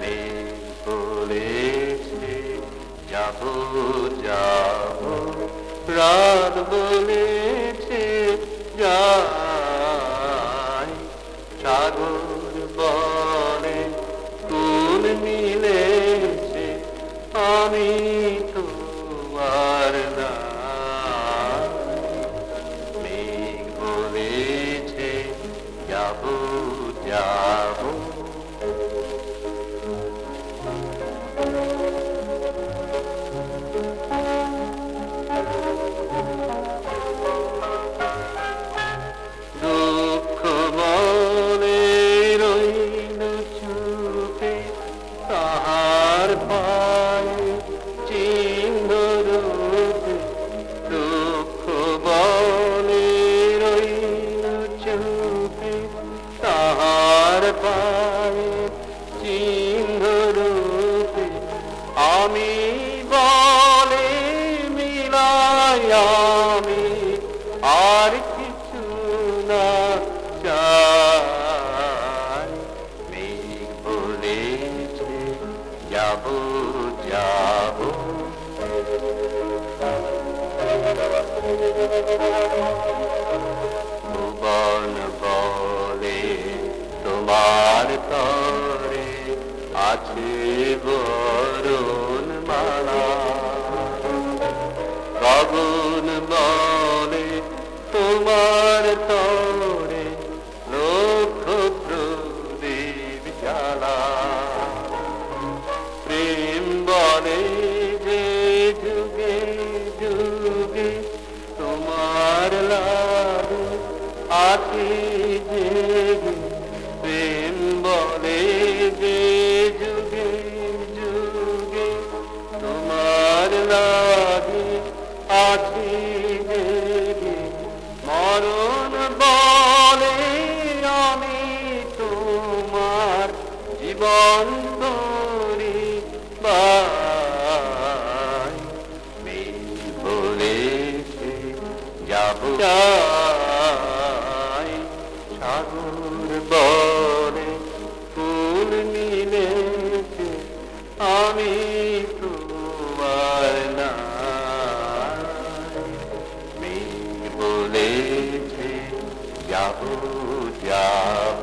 মেঘ বলেছে যাই। বলে কুল মিলেছে আমি তোমার না বলেছে যাব যাব তাহার পায়ে চিহ্ন রূপে আমি বলে মিলাই আমি আর আছে বরণ গগন বলে, তোমার তরে লক্ষ প্রদীপ জ্বালা। প্রেম বলে যে যুগে যুগে তোমার লাগে আছে জেগে যাব সাগর বরে ফুল নিলে আমি তোমার না বলেছে যাব যাব।